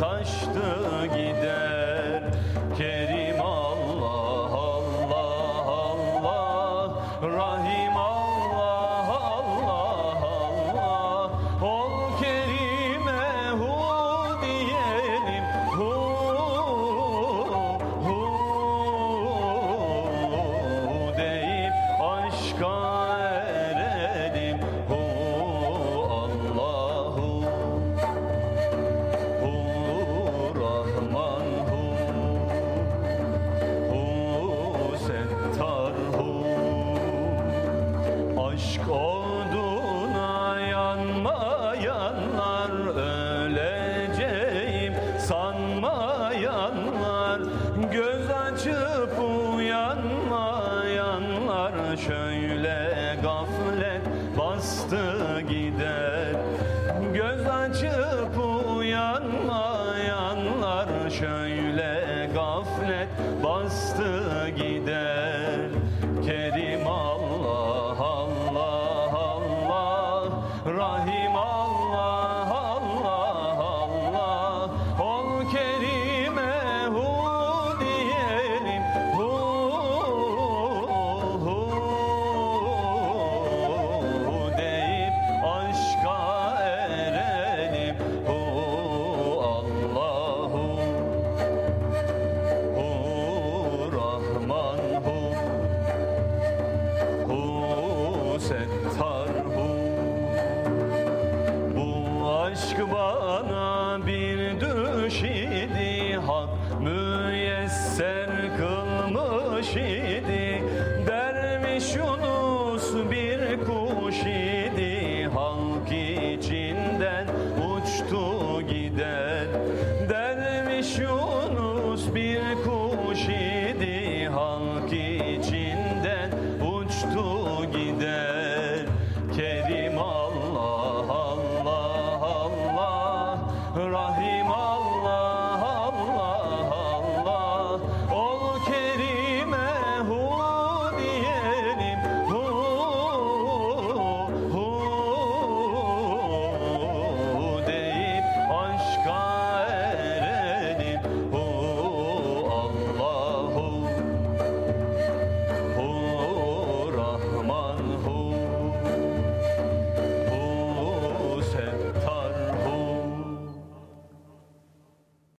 taştı gider. Kerim Allah Allah Allah Rahim gider kuş idi Derviş Yunus bir kuş idi Halk içinden uçtu gider Derviş Yunus bir kuş idi